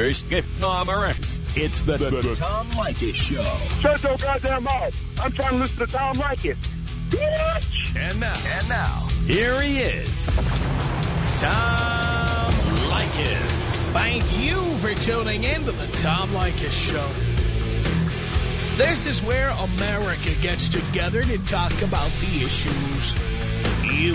Here's Tom Morris. It's the, the, the Tom Leykis Show. Shut your goddamn mouth. I'm trying to listen to Tom Leykis. Bitch! And now, and now, here he is, Tom Leykis. Thank you for tuning in to the Tom Leykis Show. This is where America gets together to talk about the issues you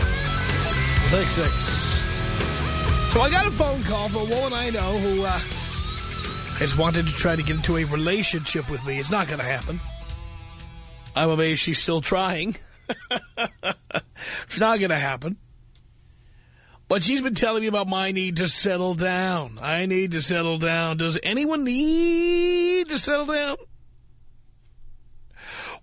1-800-5800-866. So I got a phone call from a woman I know who uh, has wanted to try to get into a relationship with me. It's not going to happen. I'm amazed she's still trying. it's not going to happen. But she's been telling me about my need to settle down. I need to settle down. Does anyone need to settle down?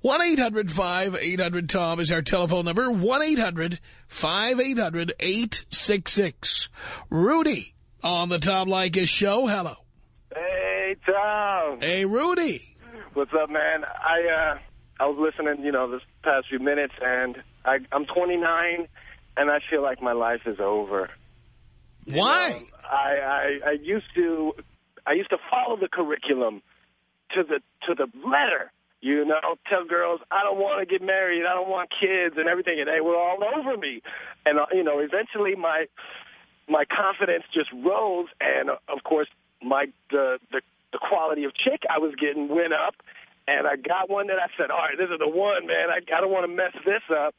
1-800-5800-TOM is our telephone number. 1-800-5800-866. Rudy on the Tom Leykis show. Hello. Hey, Tom. Hey, Rudy. What's up, man? I uh, I was listening, you know, this past few minutes, and I, I'm 29, and I feel like my life is over. You Why? know, I, I I used to I used to follow the curriculum to the to the letter. You know, tell girls I don't want to get married, I don't want kids, and everything, and they were all over me. And uh, you know, eventually my my confidence just rose, and uh, of course my the the the quality of chick I was getting went up, and I got one that I said, all right, this is the one, man. I I don't want to mess this up.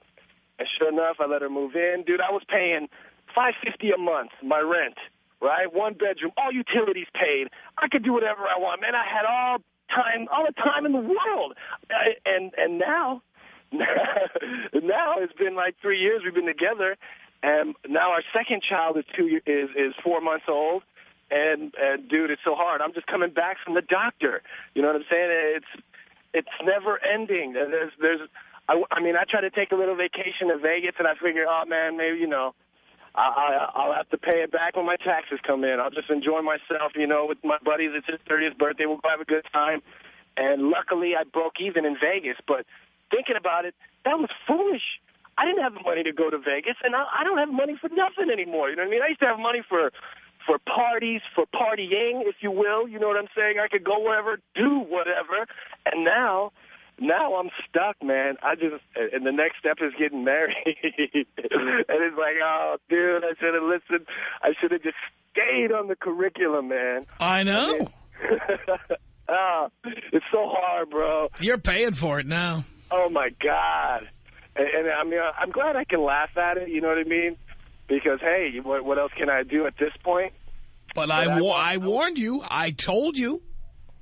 And sure enough, I let her move in. Dude, I was paying five fifty a month, my rent, right? One bedroom, all utilities paid. I could do whatever I want, man. I had all time, all the time in the world. Uh, and and now, now it's been like three years we've been together, and now our second child is two is is four months old. And and dude, it's so hard. I'm just coming back from the doctor. You know what I'm saying? It's it's never ending. There's there's I, I mean, I try to take a little vacation to Vegas, and I figure, oh man, maybe you know, I, I I'll have to pay it back when my taxes come in. I'll just enjoy myself, you know, with my buddies. It's his 30th birthday. We'll have a good time. And luckily, I broke even in Vegas. But thinking about it, that was foolish. I didn't have the money to go to Vegas, and I, I don't have money for nothing anymore. You know what I mean? I used to have money for for parties, for partying, if you will. You know what I'm saying? I could go wherever, do whatever. And now, now I'm stuck, man. I just, and the next step is getting married. and it's like, oh, dude, I should have listened. I should have just stayed on the curriculum, man. I know. oh, it's so hard, bro. You're paying for it now. Oh, my God. And, and I mean, I'm glad I can laugh at it, you know what I mean? Because, hey, what, what else can I do at this point? But I, I I warned you. I told you.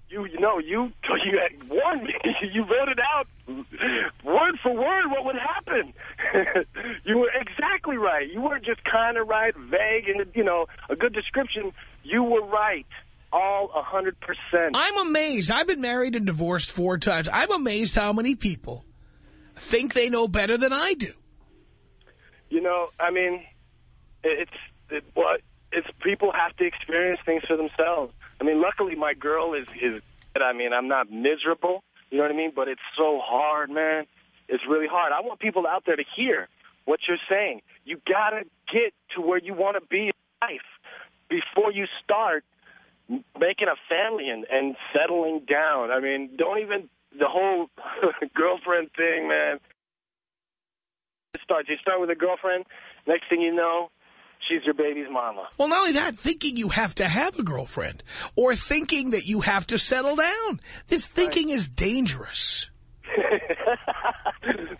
You, you know, you you had warned me. You wrote it out word for word what would happen. you were exactly right. You weren't just kind of right, vague, and you know, a good description. You were right, all a hundred percent. I'm amazed. I've been married and divorced four times. I'm amazed how many people think they know better than I do. You know, I mean, it's it, what it's people have to experience things for themselves. I mean, luckily my girl is is. I mean, I'm not miserable. You know what I mean? But it's so hard, man. It's really hard. I want people out there to hear what you're saying. You gotta get to where you want to be in life before you start making a family and, and settling down. I mean, don't even the whole girlfriend thing, man. It starts. You start with a girlfriend. Next thing you know, she's your baby's mama. Well, not only that, thinking you have to have a girlfriend or thinking that you have to settle down. This thinking is dangerous.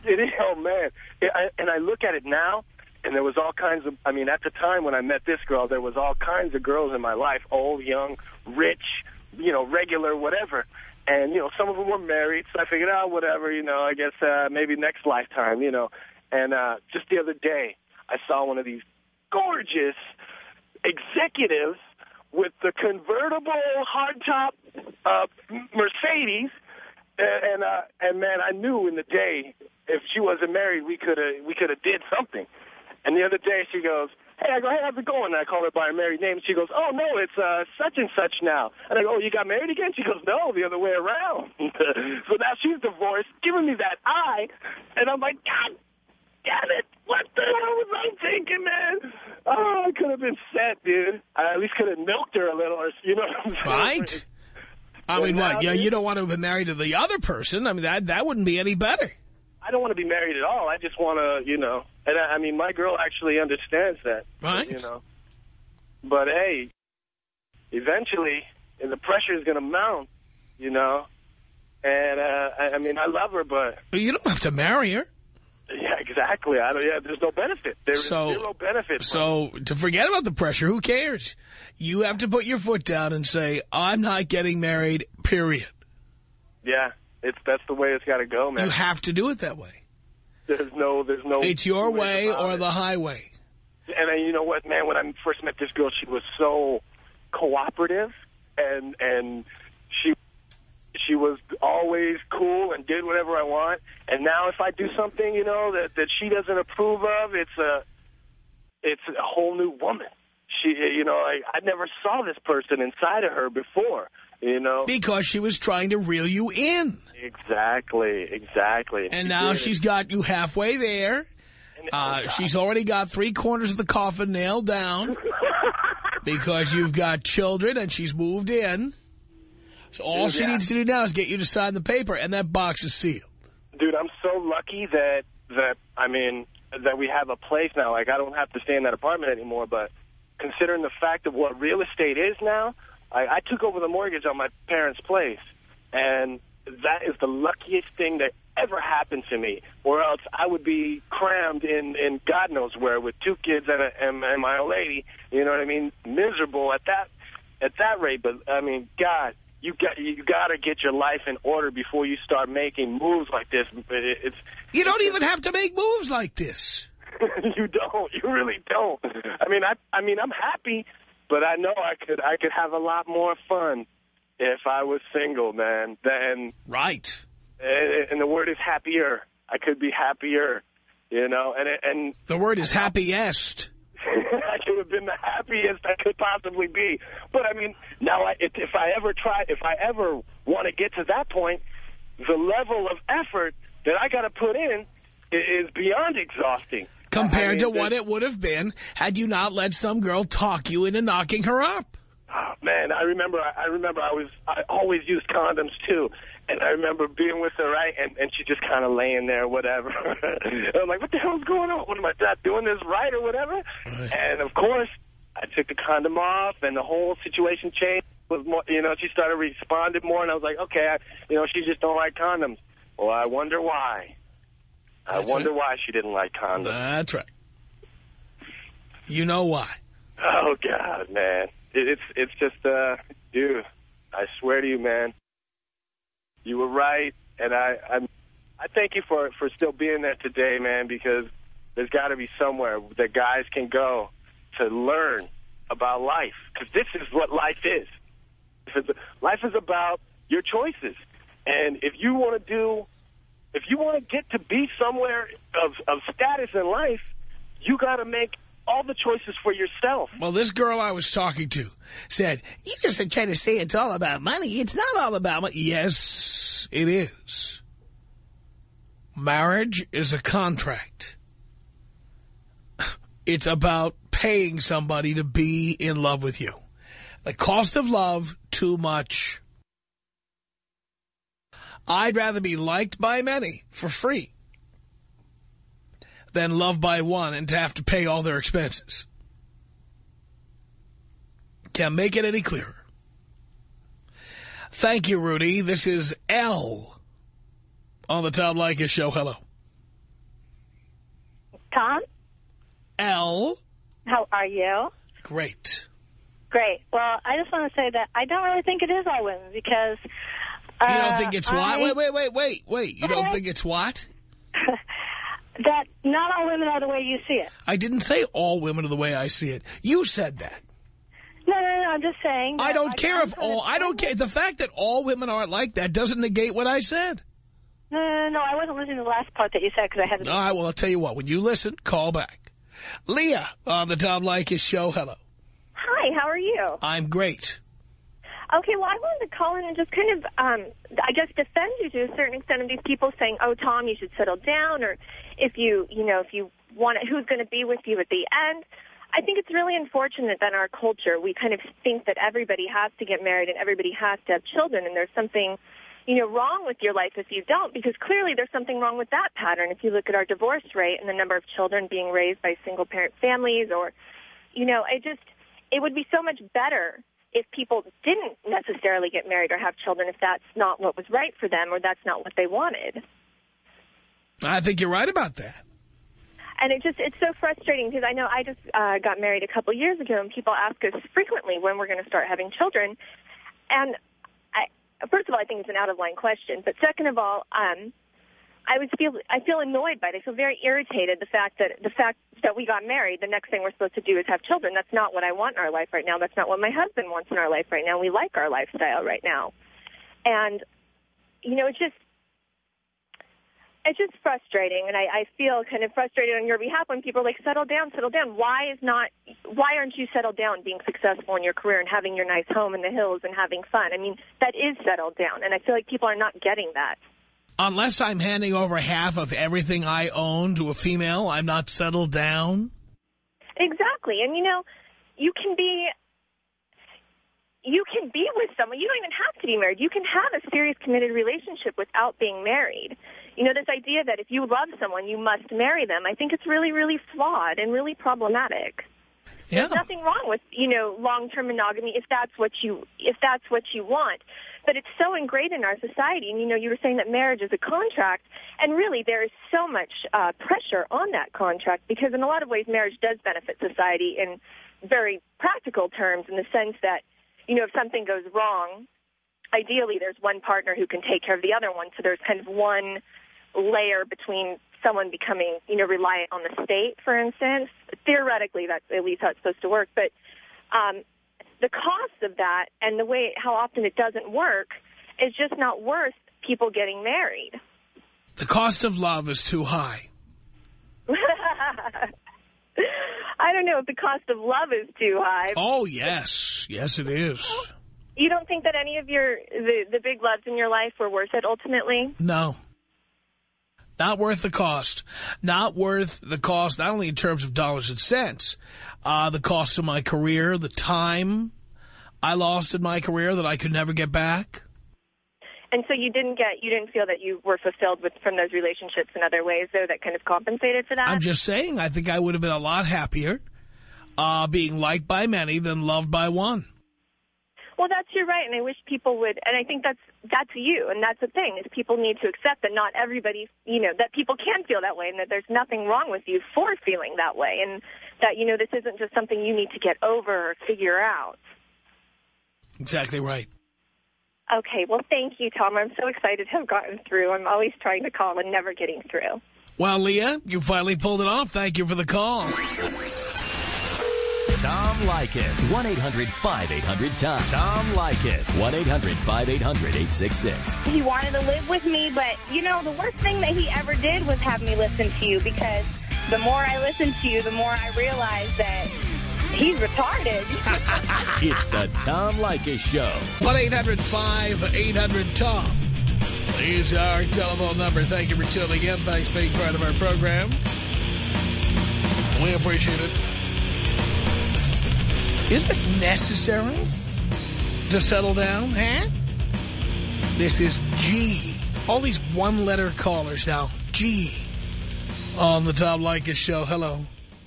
it is, oh man. I, and I look at it now, and there was all kinds of. I mean, at the time when I met this girl, there was all kinds of girls in my life, old, young, rich, you know, regular, whatever. And you know, some of them were married, so I figured, oh, whatever, you know, I guess uh, maybe next lifetime, you know. And uh, just the other day, I saw one of these gorgeous executives with the convertible hardtop uh, Mercedes, and uh, and man, I knew in the day if she wasn't married, we could have we could have did something. And the other day she goes, hey, I go, hey, how's it going? And I call her by her married name. She goes, oh, no, it's uh, such and such now. And I go, oh, you got married again? She goes, no, the other way around. so now she's divorced, giving me that eye. And I'm like, God damn it. What the hell was I thinking, man? Oh, I could have been set, dude. I at least could have milked her a little, or you know what I'm saying? Right. I mean, what? Yeah, you don't want to have been married to the other person. I mean, that that wouldn't be any better. I don't want to be married at all. I just want to, you know. And I, I mean, my girl actually understands that. Right. You know. But hey, eventually, and the pressure is going to mount. You know. And uh, I, I mean, I love her, but you don't have to marry her. Yeah, exactly. I don't. Yeah, there's no benefit. There's so, zero benefit. So to forget about the pressure, who cares? You have to put your foot down and say, "I'm not getting married." Period. Yeah, it's that's the way it's got to go, man. You have to do it that way. There's no, there's no. It's your way or it. the highway. And then, you know what, man? When I first met this girl, she was so cooperative, and and she she was always cool and did whatever I want. And now if I do something, you know, that, that she doesn't approve of, it's a, it's a whole new woman. She, you know, I, I never saw this person inside of her before, you know. Because she was trying to reel you in. Exactly, exactly. And, and now she's got you halfway there. Uh, she's already got three corners of the coffin nailed down because you've got children and she's moved in. So all Dude, she yeah. needs to do now is get you to sign the paper, and that box is sealed. Dude, I'm so lucky that, that I mean, that we have a place now. Like, I don't have to stay in that apartment anymore, but considering the fact of what real estate is now, I, I took over the mortgage on my parents' place, and that is the luckiest thing that ever happened to me, or else I would be crammed in, in God knows where with two kids and, a, and, and my old lady, you know what I mean, miserable at that at that rate. But, I mean, God, you got you got to get your life in order before you start making moves like this. But it, It's you don't even have to make moves like this. you don't. You really don't. I mean, I I mean, I'm happy, but I know I could I could have a lot more fun if I was single, man. Then right. And, and the word is happier. I could be happier, you know. And and the word is happiest. I could have been the happiest I could possibly be. But, I mean, now I, if, if I ever try, if I ever want to get to that point, the level of effort that I got to put in is beyond exhausting. Compared I mean, to what it would have been had you not let some girl talk you into knocking her up. Oh, man, I remember. I remember. I was. I always used condoms too, and I remember being with her, right, and, and she just kind of laying there, whatever. I'm like, what the hell's going on? What am I not doing this right or whatever? Right. And, of course, I took the condom off, and the whole situation changed. Was more, you know, she started responding more, and I was like, okay, I, you know, she just don't like condoms. Well, I wonder why. That's I wonder right. why she didn't like condoms. That's right. You know why. Oh, God, man. It, it's, it's just, uh, dude, I swear to you, man, you were right, and I I'm, I thank you for for still being there today, man, because there's got to be somewhere that guys can go to learn about life, because this is what life is. Life is about your choices, and if you want to do, if you want to get to be somewhere of of status in life, you got to make all the choices for yourself. Well, this girl I was talking to said, you just are trying to say it's all about money. It's not all about money. Yes, it is. Marriage is a contract. It's about paying somebody to be in love with you. The cost of love, too much. I'd rather be liked by many for free than loved by one and to have to pay all their expenses. Can't make it any clearer. Thank you, Rudy. This is L on the Tom Leykis show. Hello. Tom? L. How are you? Great. Great. Well, I just want to say that I don't really think it is all women because... Uh, you don't think it's what? Wait, wait, wait, wait, wait. You don't think it's what? That not all women are the way you see it. I didn't say all women are the way I see it. You said that. No, no, no, I'm just saying. I don't like, care if all, I don't care. The fact that all women aren't like that doesn't negate what I said. No, no, no, no, I wasn't listening to the last part that you said because I had All right, well, I'll tell you what. When you listen, call back. Leah on the Tom Leykis show. Hello. Hi, how are you? I'm great. Okay, well, I wanted to call in and just kind of, um, I guess, defend you to a certain extent of these people saying, oh, Tom, you should settle down, or if you, you know, if you want it, who's going to be with you at the end. I think it's really unfortunate that in our culture we kind of think that everybody has to get married and everybody has to have children, and there's something, you know, wrong with your life if you don't, because clearly there's something wrong with that pattern. If you look at our divorce rate and the number of children being raised by single-parent families, or, you know, I just, it would be so much better if people didn't necessarily get married or have children if that's not what was right for them or that's not what they wanted. I think you're right about that. And it just, it's so frustrating because I know I just uh, got married a couple years ago and people ask us frequently when we're going to start having children. And I, first of all, I think it's an out of line question. But second of all, um, I would feel, I feel annoyed by it. I feel very irritated the fact that, the fact that we got married, the next thing we're supposed to do is have children. That's not what I want in our life right now. That's not what my husband wants in our life right now. We like our lifestyle right now. And, you know, it's just, it's just frustrating, and I, I feel kind of frustrated on your behalf when people are like, settle down, settle down. Why is not, why aren't you settled down being successful in your career and having your nice home in the hills and having fun? I mean, that is settled down, and I feel like people are not getting that. Unless I'm handing over half of everything I own to a female, I'm not settled down. Exactly, and you know, you can be, you can be with someone. You don't even have to be married. You can have a serious, committed relationship without being married. You know, this idea that if you love someone, you must marry them, I think it's really, really flawed and really problematic. Yeah. There's nothing wrong with, you know, long-term monogamy if that's what you if that's what you want. But it's so ingrained in our society. And, you know, you were saying that marriage is a contract. And really, there is so much uh, pressure on that contract because in a lot of ways, marriage does benefit society in very practical terms in the sense that, you know, if something goes wrong, ideally there's one partner who can take care of the other one. So there's kind of one layer between someone becoming, you know, reliant on the state, for instance. Theoretically, that's at least how it's supposed to work. But um, the cost of that and the way how often it doesn't work is just not worth people getting married. The cost of love is too high. I don't know if the cost of love is too high. Oh, yes. Yes, it is. You don't think that any of your the, the big loves in your life were worth it ultimately? No. Not worth the cost. Not worth the cost, not only in terms of dollars and cents, uh, the cost of my career, the time I lost in my career that I could never get back. And so you didn't get, you didn't feel that you were fulfilled with from those relationships in other ways, though, that kind of compensated for that? I'm just saying, I think I would have been a lot happier uh, being liked by many than loved by one. Well, that's your right, and I wish people would, and I think that's that's you, and that's the thing, is people need to accept that not everybody, you know, that people can feel that way, and that there's nothing wrong with you for feeling that way, and that, you know, this isn't just something you need to get over or figure out. Exactly right. Okay, well, thank you, Tom. I'm so excited to have gotten through. I'm always trying to call and never getting through. Well, Leah, you finally pulled it off. Thank you for the call. Tom Leykis. 1-800-5800-TOM. Tom Leykis. 1-800-5800-866. He wanted to live with me, but, you know, the worst thing that he ever did was have me listen to you because the more I listen to you, the more I realize that he's retarded. It's the Tom Leykis Show. 1-800-5800-TOM is our telephone number. Thank you for tuning in. Thanks for being part of our program. We appreciate it. Is it necessary to settle down, huh? This is G. All these one-letter callers now. G. On the Tom Leykis show. Hello.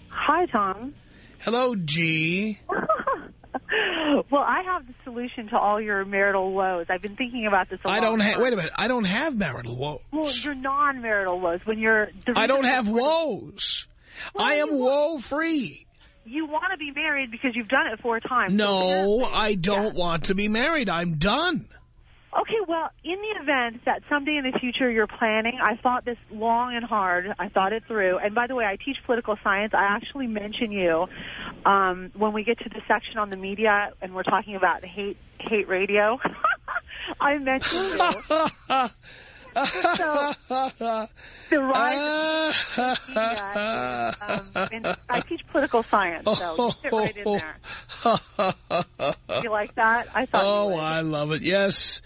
Hi, Tom. Hello, G. well, I have the solution to all your marital woes. I've been thinking about this a I I don't have, wait a minute, I don't have marital woes. Well, your non-marital woes, when you're... I don't have woes. Well, I am woe-free. You want to be married because you've done it four times. No, apparently- I don't want to be married. I'm done. Okay, well, in the event that someday in the future you're planning, I thought this long and hard. I thought it through. And by the way, I teach political science. I actually mention you um, when we get to the section on the media and we're talking about hate hate radio. I mention you. so, the rise of media, um, and I teach political science, so you fit right in there. You like that? I thought Oh. I love it. Yes.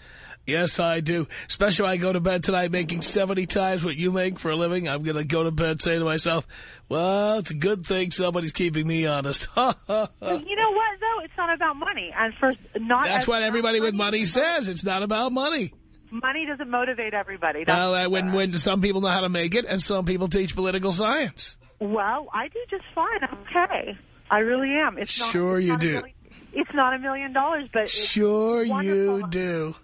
Yes, I do. Especially when I go to bed tonight making 70 times what you make for a living. I'm going to go to bed saying to myself, well, it's a good thing somebody's keeping me honest. But you know what, though? It's not about money. And first, not That's what everybody with money says. It's not about money. Money doesn't motivate everybody. That's Well, uh, when, when some people know how to make it and some people teach political science. Well, I do just fine. I'm okay. I really am. It's not, Sure it's you not do. million- it's not a million dollars, but Sure you do.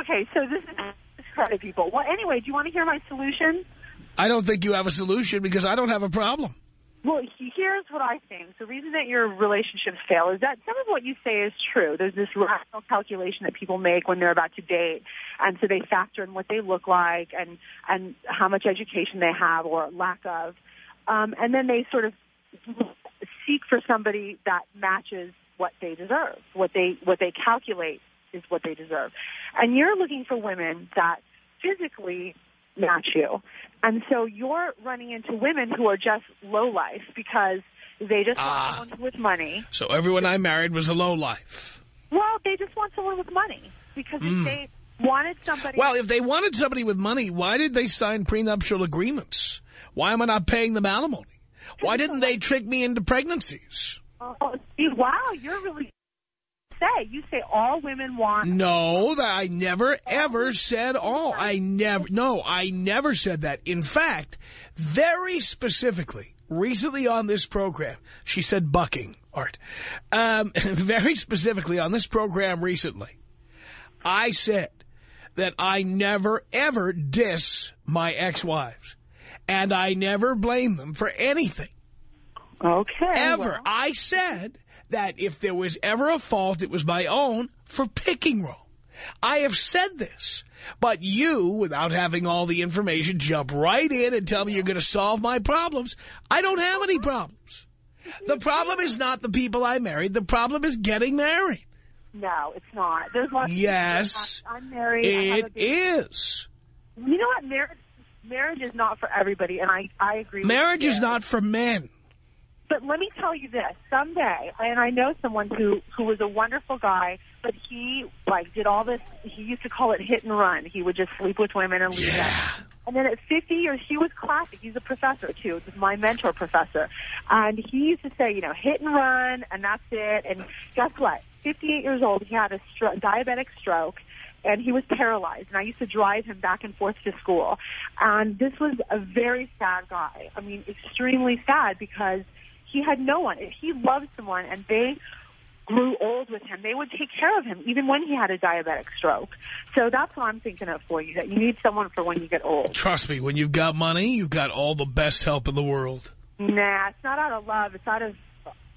Okay, so this is credit people. Well, anyway, do you want to hear my solution? I don't think you have a solution because I don't have a problem. Well, here's what I think. The reason that your relationships fail is that some of what you say is true. There's this rational calculation that people make when they're about to date, and so they factor in what they look like and and how much education they have or lack of, um, and then they sort of seek for somebody that matches what they deserve, what they what they calculate is what they deserve, and you're looking for women that physically match you. And so you're running into women who are just low life because they just Ah. want someone with money. So everyone I married was a low life. Well, they just want someone with money because if they wanted somebody. Hmm. Well, if they wanted somebody with money, why did they sign prenuptial agreements? Why am I not paying them alimony? Why didn't they trick me into pregnancies? Oh, wow, you're really say you say all women want. No, that I never ever said all. I never, no, I never said that. In fact, very specifically, recently on this program, she said bucking, Art. Um, very specifically on this program recently, I said that I never ever diss my ex-wives. And I never blame them for anything. Okay, Ever. well, I said that if there was ever a fault, it was my own for picking wrong. I have said this, but you, without having all the information, jump right in and tell me you're going to solve my problems. I don't have any problems. The problem is not the people I married. The problem is getting married. no, it's not. There's lots. of Yes, I'm married. I have a It is. You know what? Marriage, marriage is not for everybody, and I I agree. Marriage is not for men. But let me tell you this: someday, and I know someone who who was a wonderful guy, but he like did all this. He used to call it hit and run. He would just sleep with women and leave Yeah. them. And then at 50 years, he was classic. He's a professor too. My mentor professor, and he used to say, you know, hit and run, and that's it. And guess what? 58 years old, he had a stro- diabetic stroke and he was paralyzed. And I used to drive him back and forth to school. And this was a very sad guy. I mean, extremely sad because he had no one. If he loved someone and they grew old with him, they would take care of him even when he had a diabetic stroke. So that's what I'm thinking of for you, that you need someone for when you get old. Trust me, when you've got money, you've got all the best help in the world. Nah, it's not out of love. It's out of,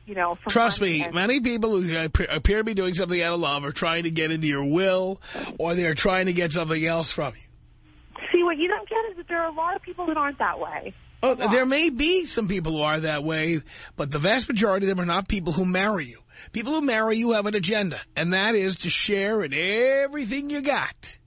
you know, Trust me, many people who appear appear to be doing something out of love are trying to get into your will, or they're trying to get something else from you. See, what you don't get is that there are a lot of people that aren't that way. Oh, there may be some people who are that way, but the vast majority of them are not people who marry you. People who marry you have an agenda, and that is to share in everything you got.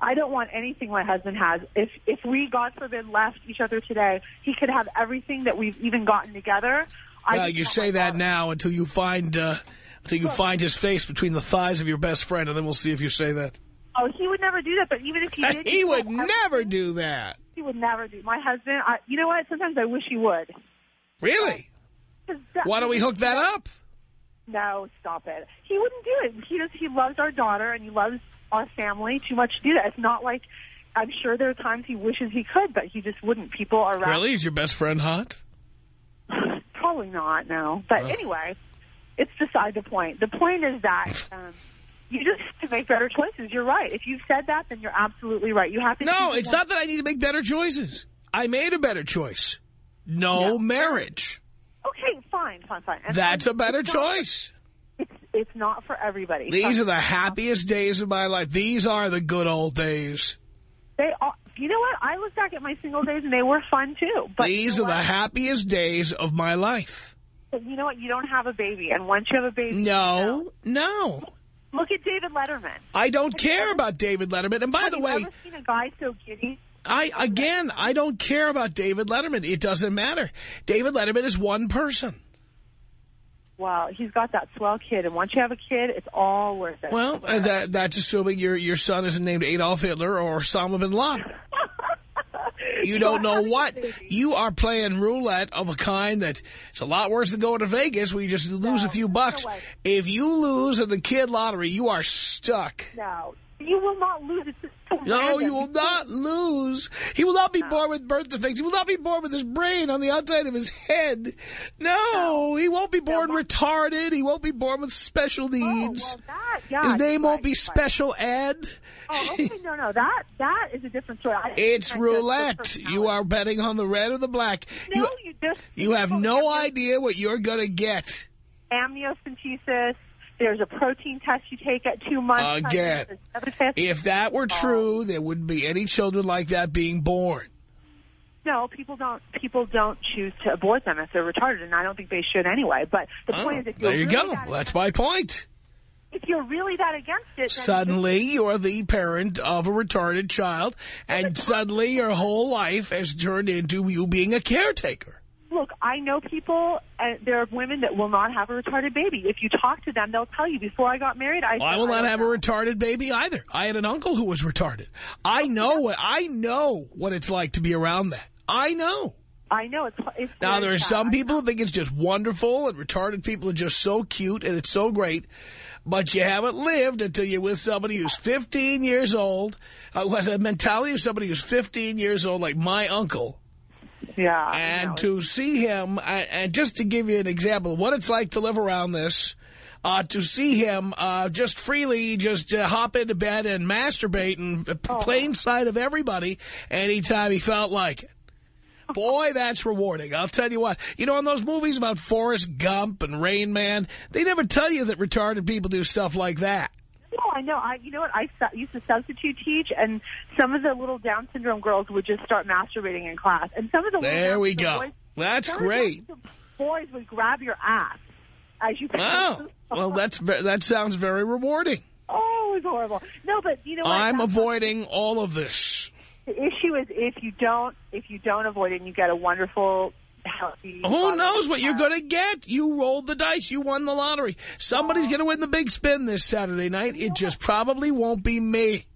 I don't want anything my husband has. If if we, God forbid, left each other today, he could have everything that we've even gotten together. Well, you say that daughter. now until you find uh, until you find his face between the thighs of your best friend, and then we'll see if you say that. Oh, he would never do that. But even if he did, he would have everything. never do that. He would never do. My husband. I, you know what? Sometimes I wish he would. Really? Why don't we hook that up? No, stop it. He wouldn't do it. He does. He loves our daughter and he loves our family too much to do that. It's not like I'm sure there are times he wishes he could, but he just wouldn't. People are. Really? Is your best friend hot? Probably not. No. But Oh. anyway, it's beside the point. The point is that. Um, you just have to make better choices. You're right. If you've said that, then you're absolutely right. You have to. No, it's it- not that I need to make better choices. I made a better choice. No No. marriage. Okay, fine, fine, fine. And That's a better it's not- choice. It's It's not for everybody. These are the happiest days of my life. These are the good old days. They are, you know what? I look back at my single days and they were fun too. But These you are know the happiest days of my life. But you know what? You don't have a baby, and once you have a baby, you know. No, no. Look at David Letterman. I don't care about David Letterman. And by have the you way, ever seen a guy so giddy? I again, I don't care about David Letterman. It doesn't matter. David Letterman is one person. Wow, he's got that swell kid, and once you have a kid, it's all worth it. Well, uh, that, that's assuming your your son isn't named Adolf Hitler or Osama bin Laden. You don't know what. You are playing roulette of a kind that it's a lot worse than going to Vegas where you just lose a few bucks. way. If you lose at the kid lottery, you are stuck. no, you will not lose. It's No, you will not lose. He will not be born with birth defects. He will not be born with his brain on the outside of his head. No, he won't be born retarded. He won't be born with special Oh, needs. well, that, yeah, his name right, won't be right. Special Ed. Oh, okay, no, no, that that is a different story. I- It's roulette. You are betting on the red or the black. No, you, you just you have no idea what you're going to get. amniocentesis. There's a protein test you take at two months. Again, There's another test. If that were true, um, there wouldn't be any children like that being born. No, people don't. People don't choose to abort them if they're retarded, and I don't think they should anyway. But the Oh, point is, if you're there you really go. that That's my point. if you're really that against it, Suddenly, you're the parent of a retarded child, and suddenly your whole life has turned into you being a caretaker. Look, I know people. Uh, there are women that will not have a retarded baby. If you talk to them, they'll tell you. Before I got married, I I will not have a retarded baby either. I had an uncle who was retarded. I know what I know what it's like to be around that. I know. I know it's. it's Now, there are sad. some people who think it's just wonderful, and retarded people are just so cute, and it's so great. But you haven't lived until you're with somebody who's 15 years old, uh, who has a mentality of somebody who's 15 years old, like my uncle. Yeah. And to see him, and, and just to give you an example of what it's like to live around this, uh, to see him uh, just freely just uh, hop into bed and masturbate in Oh. plain sight of everybody anytime he felt like it. Boy, that's rewarding. I'll tell you what. You know, in those movies about Forrest Gump and Rain Man, they never tell you that retarded people do stuff like that. No, I know. I, you know what? I su- used to substitute teach, and some of the little Down syndrome girls would just start masturbating in class, and some of the little There we go. Boys, That's some of the great. Boys would grab your ass as you. Oh, well, that's that sounds very rewarding. Oh, it was horrible. No, but you know what? I'm That's- avoiding all of this. The issue is if you don't, if you don't avoid it, and you get a wonderful, healthy. Who knows what you're going to get? You rolled the dice. You won the lottery. Somebody's going to win the big spin this Saturday night. It just probably won't be me.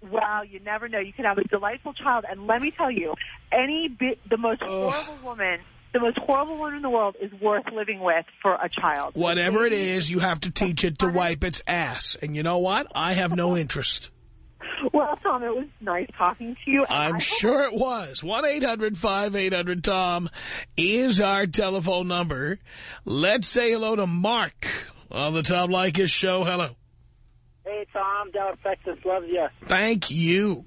Well, you never know. You could have a delightful child, and let me tell you, any bit, the most horrible woman, the most horrible woman in the world is worth living with for a child. Whatever it is, you have to teach it to wipe its ass. And you know what? I have no interest. Well, Tom, it was nice talking to you. I I'm hope- sure it was. 1-800-5800-TOM is our telephone number. Let's say hello to Mark on the Tom Leykis show. Hello. Hey, Tom, Dallas, Texas, loves you. Thank you.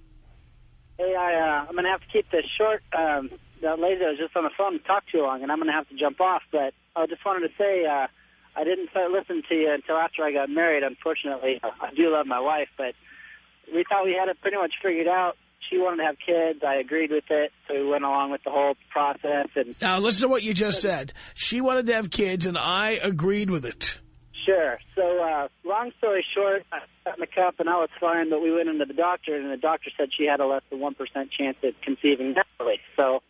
Hey, I, uh, I'm going to have to keep this short. Um, that lady was just on the phone and talked too long, and I'm going to have to jump off. But I just wanted to say uh, I didn't start listening to you until after I got married, unfortunately. I do love my wife, but we thought we had it pretty much figured out. She wanted to have kids. I agreed with it, so we went along with the whole process. And Now, listen to what you just said. She wanted to have kids, and I agreed with it. Sure. So, uh, long story short, I got in the cup and I was fine, but we went into the doctor, and the doctor said she had a less than 1% chance of conceiving naturally. So,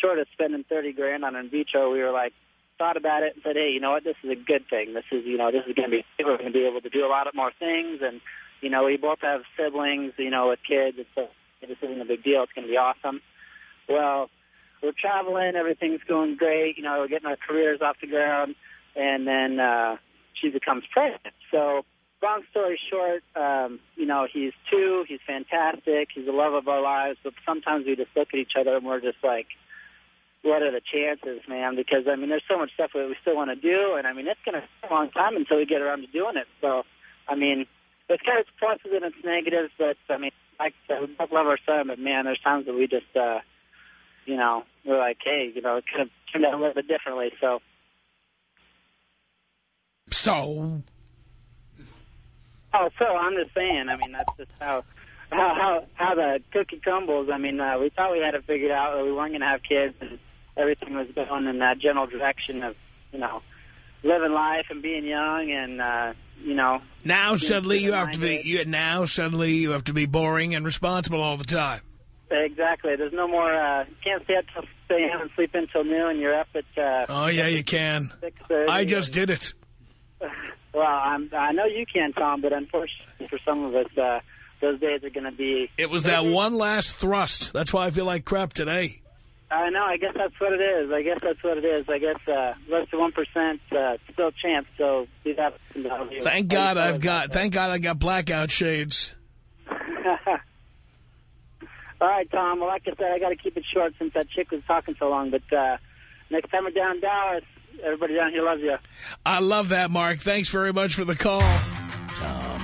short of spending 30 grand on in vitro, we were like, thought about it and said, hey, you know what, this is a good thing. This is, you know, this is going to be, we're going to be able to do a lot of more things. And, you know, we both have siblings, you know, with kids. It's a, this isn't a big deal. It's going to be awesome. Well, we're traveling. Everything's going great. You know, we're getting our careers off the ground. And then, uh, she becomes pregnant. So, long story short, um, you know, he's two, he's fantastic, he's the love of our lives, but sometimes we just look at each other and we're just like, what are the chances, man? Because, I mean, there's so much stuff that we still want to do, and, I mean, it's going to take a long time until we get around to doing it. So, I mean, it's got its pluses and its negatives, but, I mean, like I said, we both love our son, but, man, there's times that we just, uh, you know, we're like, hey, you know, it could have turned out a little bit differently, so... So, Oh, so I'm just saying. I mean, that's just how how how, how the cookie crumbles. I mean, uh, we thought we had it figured out, that we weren't going to have kids, and everything was going in that general direction of, you know, living life and being young, and uh, you know. Now suddenly you have to be. You, now suddenly you have to be boring and responsible all the time. Exactly. There's no more. Uh, can't stay up till stay in and sleep until noon. You're up at. Uh, Oh yeah, you can. I just did it. Well, I'm, I know you can, Tom, but unfortunately for some of us, uh, those days are going to be. It was that one last thrust. That's why I feel like crap today. I know. I guess that's what it is. I guess that's what it is. I guess uh, less than one percent uh, still chance. So do that. Thank God I've got. Thank God I got blackout shades. All right, Tom. Well, like I said, I got to keep it short since that chick was talking so long. But uh, next time we're down in Dallas, everybody down here loves you. I love that, Mark. Thanks very much for the call. Tom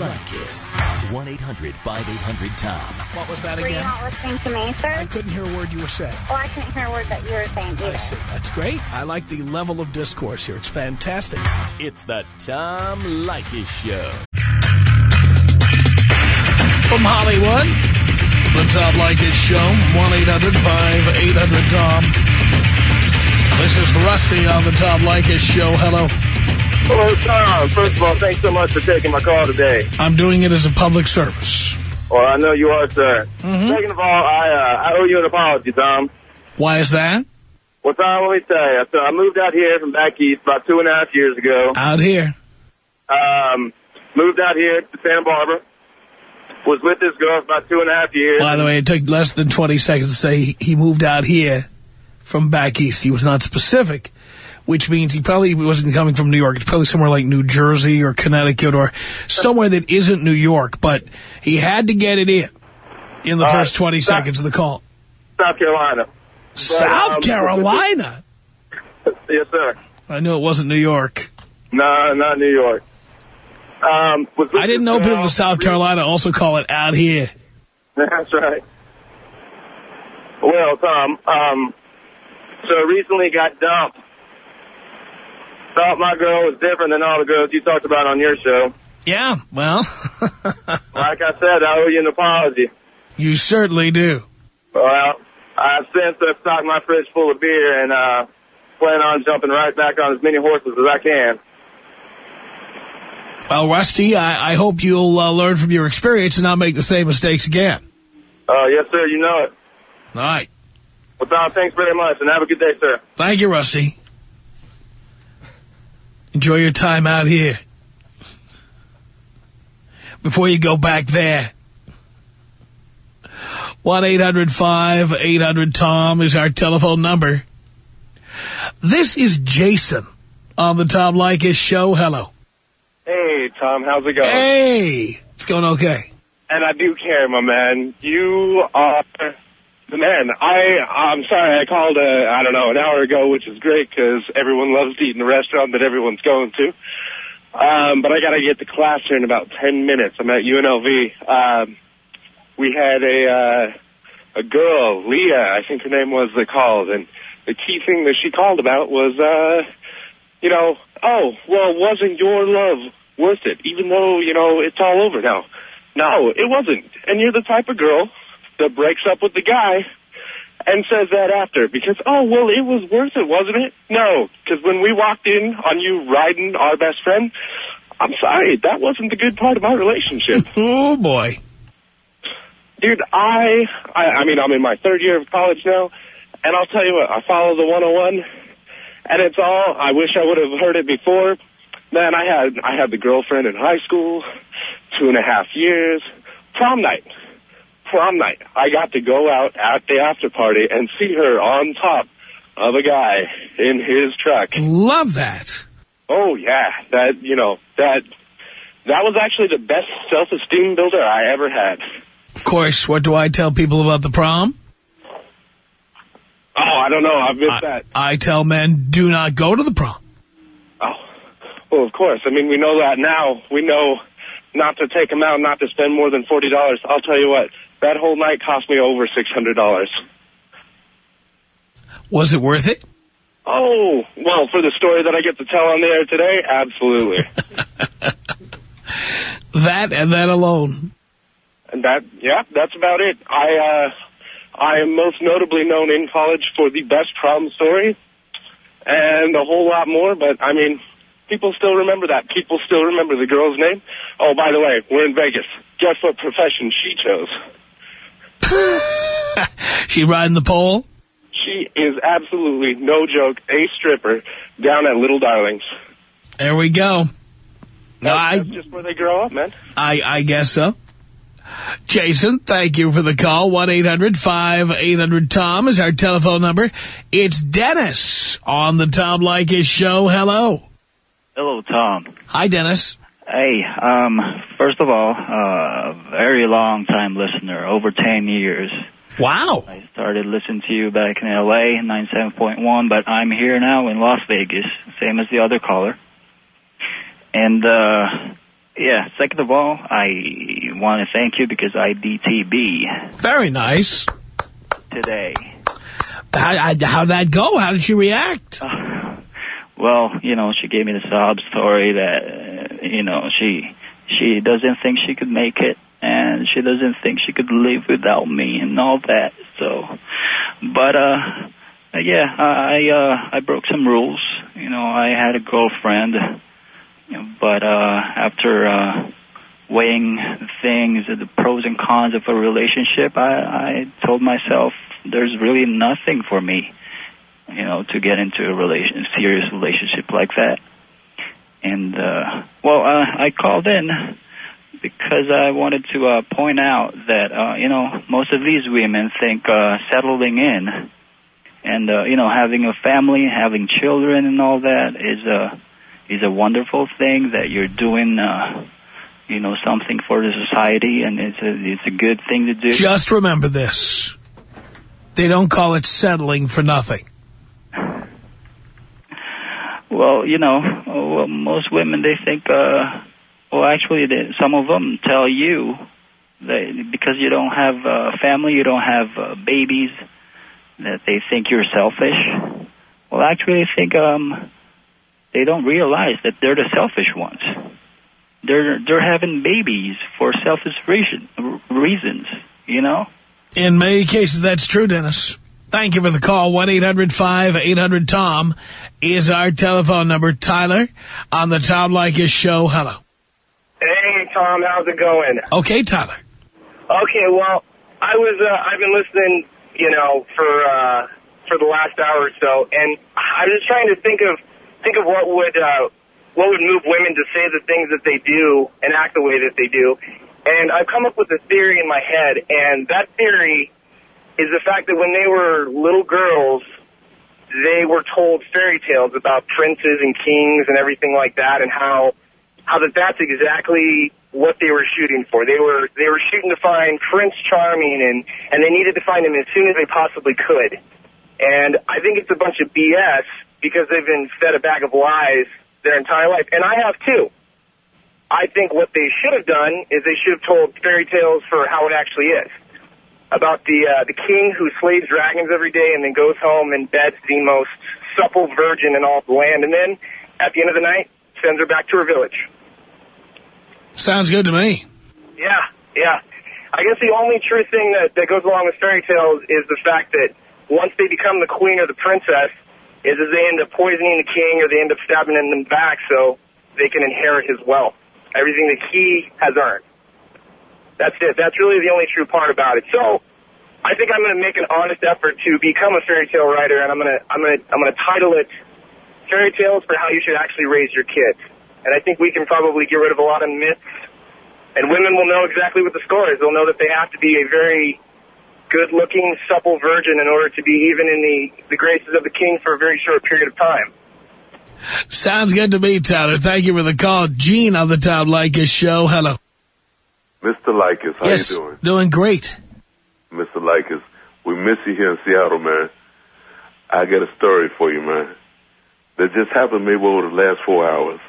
Leykis. 1-800-5800-TOM. What was that Were you again? not listening to me, sir? I couldn't hear a word you were saying. Well, I couldn't hear a word that you were saying I either. see. That's great. I like the level of discourse here. It's fantastic. It's the Tom Leykis Show. From Hollywood, the Tom Leykis Show, 1-800-5800-TOM. This is Rusty on the Tom Leykis Show. Hello. Hello, Tom. First of all, thanks so much for taking my call today. I'm doing it as a public service. Well, I know you are, sir. Mhm. Second of all, I uh, I owe you an apology, Tom. Why is that? Well, Tom, let me tell you. So I moved out here from back east about two and a half years ago. Out here. Um, moved out here to Santa Barbara. Was with this girl for about two and a half years. By the way, it took less than 20 seconds to say he moved out here from back east. He was not specific, which means he probably wasn't coming from New York. It's probably somewhere like New Jersey or Connecticut or somewhere that isn't New York. But he had to get it in in the Uh, first 20 South- seconds of the call. South Carolina. South um, Carolina. Yes, sir. I knew it wasn't New York. No, not New York. Um, was I didn't know people in South Carolina also call it out here. That's right. Well, Tom, um, so recently got dumped. Thought my girl was different than all the girls you talked about on your show. Yeah, well, Like I said, I owe you an apology. you certainly do. Well, I've since stocked my fridge full of beer and uh, plan on jumping right back on as many horses as I can. Well, Rusty, I, I hope you'll uh, learn from your experience and not make the same mistakes again. Uh, yes, sir, you know it. All right. Well, Tom, thanks very much, and have a good day, sir. Thank you, Rusty. Enjoy your time out here. Before you go back there. 1-800-5800-TOM is our telephone number. This is Jason on the Tom Leykis show. Hello. Hey, Tom, how's it going? Hey. It's going okay. And I do care, my man. You are man. I, I'm sorry I called, uh, I don't know, an hour ago, which is great because everyone loves to eat in the restaurant that everyone's going to. Um, but I got to get to class here in about 10 minutes. I'm at UNLV. Um, we had a, uh, a girl, Leah, I think her name was, that called. And the key thing that she called about was, uh, you know, oh, well, wasn't your love worth it? Even though, you know, it's all over now. No, it wasn't. And you're the type of girl that breaks up with the guy and says that after because, oh, well, it was worth it, wasn't it? No, because when we walked in on you riding our best friend, I'm sorry, that wasn't the good part of my relationship. Oh, boy. Dude, I, I, I mean, I'm in my third year of college now, and I'll tell you what, I follow the 101, and it's all, I wish I would have heard it before. Man, I had, I had the girlfriend in high school, two and a half years, prom night, prom night. I got to go out at the after party and see her on top of a guy in his truck. Love that. Oh yeah, that, you know, that, that was actually the best self-esteem builder I ever had. Of course, what do I tell people about the prom? Oh, I don't know. I've missed I, that. I tell men, do not go to the prom. Oh, well, of course. I mean, we know that now. We know not to take them out, not to spend more than $40. I'll tell you what, that whole night cost me over $600. Was it worth it? Oh, well, for the story that I get to tell on the air today, absolutely. That and that alone. And that, yeah, that's about it. I, uh, I am most notably known in college for the best problem story and a whole lot more, but I mean, people still remember that. People still remember the girl's name. Oh, by the way, we're in Vegas. Guess what profession she chose? she riding the pole? She is absolutely, no joke, a stripper down at Little Darlings. There we go. That's, I, just where they grow up, man. I, I guess so. Jason, thank you for the call. 1-800-5800-TOM is our telephone number. It's Dennis on the Tom Leykis show. Hello. Hello, Tom. Hi, Dennis. Hey, um, first of all, uh, very long time listener, over 10 years. Wow. I started listening to you back in L.A., 97.1, but I'm here now in Las Vegas, same as the other caller. And, uh, yeah, second of all, I want to thank you because I DTB Very nice. today. How, how'd that go? How did she react? Well, you know, she gave me the sob story that, uh, you know, she she doesn't think she could make it, and she doesn't think she could live without me and all that. So, but uh, yeah, I uh, I broke some rules. You know, I had a girlfriend, but uh, after uh, weighing things, the pros and cons of a relationship, I, I told myself there's really nothing for me you know, to get into a relation, serious relationship like that. And, uh, well, uh, I called in because I wanted to, uh, point out that, uh, you know, most of these women think, uh, settling in and, uh, you know, having a family, having children and all that is a, is a wonderful thing that you're doing, uh, you know, something for the society and it's a, it's a good thing to do. Just remember this. They don't call it settling for nothing. Well, you know, well, most women they think. uh Well, actually, they, some of them tell you that because you don't have a family, you don't have uh, babies, that they think you're selfish. Well, actually, I think um they don't realize that they're the selfish ones. They're they're having babies for selfish reason, reasons. You know. In many cases, that's true, Dennis. Thank you for the call. 1-800-5800-TOM is our telephone number. Tyler on the Tom Leykis show. Hello. Hey, Tom, how's it going? Okay, Tyler. Okay, well, I was, uh, I've been listening, you know, for, uh, for the last hour or so, and I was just trying to think of, think of what would, uh, what would move women to say the things that they do and act the way that they do. And I've come up with a theory in my head, and that theory is the fact that when they were little girls, they were told fairy tales about princes and kings and everything like that, and how how that that's exactly what they were shooting for. They were they were shooting to find Prince Charming, and and they needed to find him as soon as they possibly could. And I think it's a bunch of BS because they've been fed a bag of lies their entire life, and I have too. I think what they should have done is they should have told fairy tales for how it actually is about the uh, the king who slays dragons every day and then goes home and beds the most supple virgin in all the land, and then at the end of the night sends her back to her village. Sounds good to me. Yeah, yeah. I guess the only true thing that, that goes along with fairy tales is the fact that once they become the queen or the princess, is that they end up poisoning the king or they end up stabbing him in the back so they can inherit his wealth. Everything that he has earned. That's it. That's really the only true part about it. So I think I'm going to make an honest effort to become a fairy tale writer, and I'm going to I'm going to I'm going to title it "Fairy Tales for How You Should Actually Raise Your Kids." And I think we can probably get rid of a lot of myths, and women will know exactly what the score is. They'll know that they have to be a very good-looking, supple virgin in order to be even in the the graces of the king for a very short period of time. Sounds good to me, Tyler. Thank you for the call. Gene on the Tom Leykis show. Hello. Mr. Leykis, how yes, you doing? doing great. Mr. Leykis, we miss you here in Seattle, man. I got a story for you, man. That just happened maybe over the last four hours.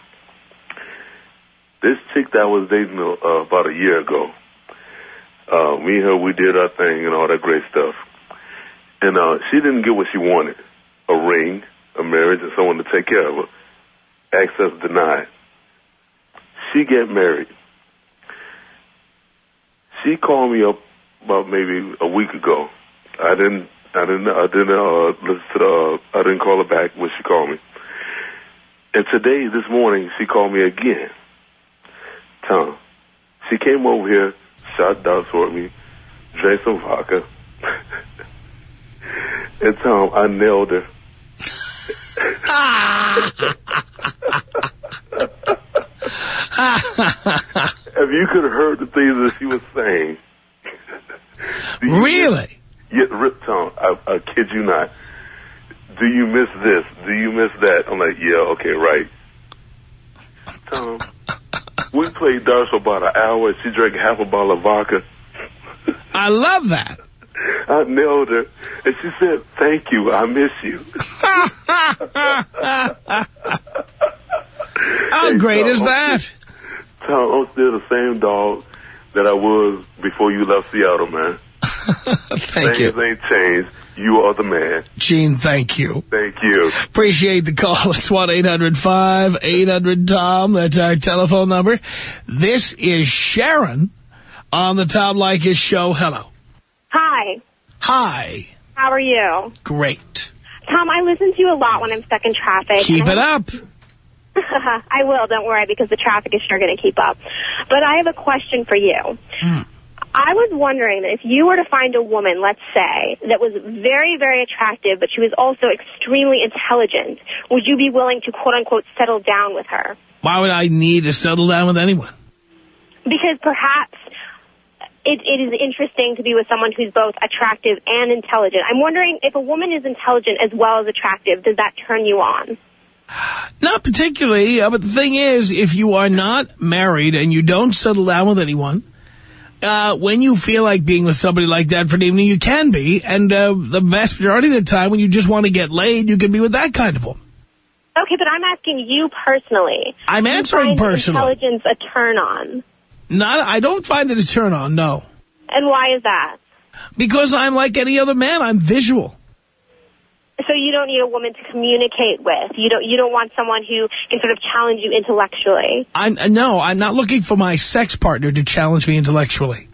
This chick that I was dating uh, about a year ago, uh, me and her, we did our thing and all that great stuff. And uh, she didn't get what she wanted, a ring, a marriage, and someone to take care of her. Access denied. she get married. She called me up about maybe a week ago. I didn't, I didn't, I didn't uh, listen to the, uh, I didn't call her back when she called me. And today, this morning, she called me again. Tom, she came over here, shot down toward me, drank some vodka. and Tom, I nailed her. if you could have heard the things that she was saying. really? Yeah, Rip Tom, I, I kid you not. Do you miss this? Do you miss that? I'm like, yeah, okay, right. Tom, we played darts for about an hour. And she drank half a bottle of vodka. I love that. I nailed her. And she said, thank you. I miss you. How Hey, great Tom, is that? Still- Tom, I'm still the same dog that I was before you left Seattle, man. Thank Things you. ain't changed. You are the man. Gene, thank you. Thank you. Appreciate the call. It's 1-800-5800-TOM. That's our telephone number. This is Sharon on the Tom Leykis show. Hello. Hi. Hi. How are you? Great. Tom, I listen to you a lot when I'm stuck in traffic. Keep and it up. I will, don't worry, because the traffic is sure going to keep up. But I have a question for you. Hmm. I was wondering that if you were to find a woman, let's say, that was very, very attractive, but she was also extremely intelligent, would you be willing to, quote-unquote, settle down with her? Why would I need to settle down with anyone? Because perhaps it, it is interesting to be with someone who's both attractive and intelligent. I'm wondering if a woman is intelligent as well as attractive, does that turn you on? Not particularly, uh, but the thing is, if you are not married and you don't settle down with anyone, uh, when you feel like being with somebody like that for an evening, you can be. And uh, the vast majority of the time, when you just want to get laid, you can be with that kind of woman. Okay, but I'm asking you personally. I'm answering personally. intelligence a turn on? Not, I don't find it a turn on, no. And why is that? Because I'm like any other man. I'm visual. So you don't need a woman to communicate with. You don't. You don't want someone who can sort of challenge you intellectually. I'm no, I'm not looking for my sex partner to challenge me intellectually.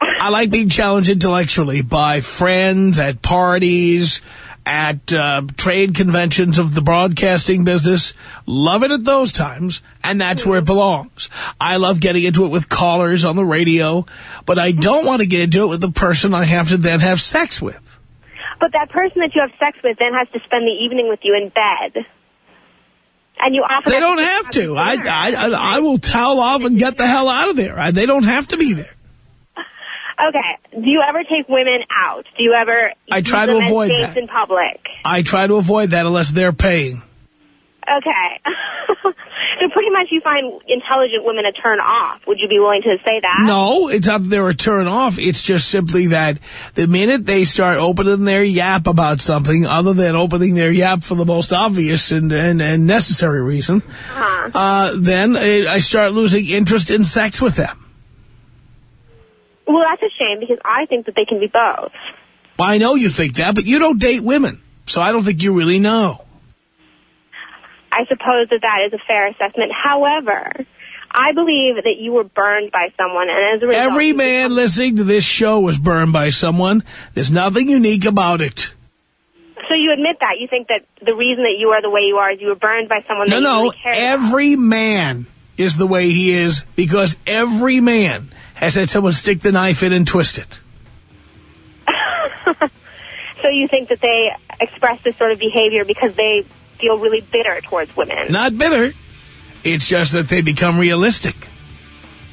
I like being challenged intellectually by friends at parties, at uh, trade conventions of the broadcasting business. Love it at those times, and that's where it belongs. I love getting into it with callers on the radio, but I don't want to get into it with the person I have to then have sex with. But that person that you have sex with then has to spend the evening with you in bed. And you often They have don't to have to. I. I, I, will towel off and get the hell out of there. I, they don't have to be there. Okay. Do you ever take women out? Do you ever I try to avoid that. in public? I try to avoid that unless they're paying. Okay. so pretty much you find intelligent women a turn off. Would you be willing to say that? No, it's not that they're a turn off. It's just simply that the minute they start opening their yap about something, other than opening their yap for the most obvious and, and, and necessary reason, Uh-huh. uh, then I I start losing interest in sex with them. Well, that's a shame because I think that they can be both. Well, I know you think that, but you don't date women, so I don't think you really know. I suppose that that is a fair assessment. However, I believe that you were burned by someone, and as a result, Every man listening to this show was burned by someone. There's nothing unique about it. So you admit that you think that the reason that you are the way you are is you were burned by someone No, no, really cared about. every man is the way he is because every man has had someone stick the knife in and twist it. So you think that they express this sort of behavior because they feel really bitter towards women? Not bitter. It's just that they become realistic.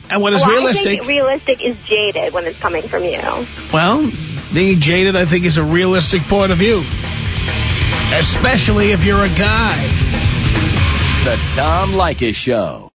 And what is well, I realistic, think realistic is jaded when it's coming from you. well, being jaded, I think, is a realistic point of view. Especially if you're a guy. The Tom Leykis Show.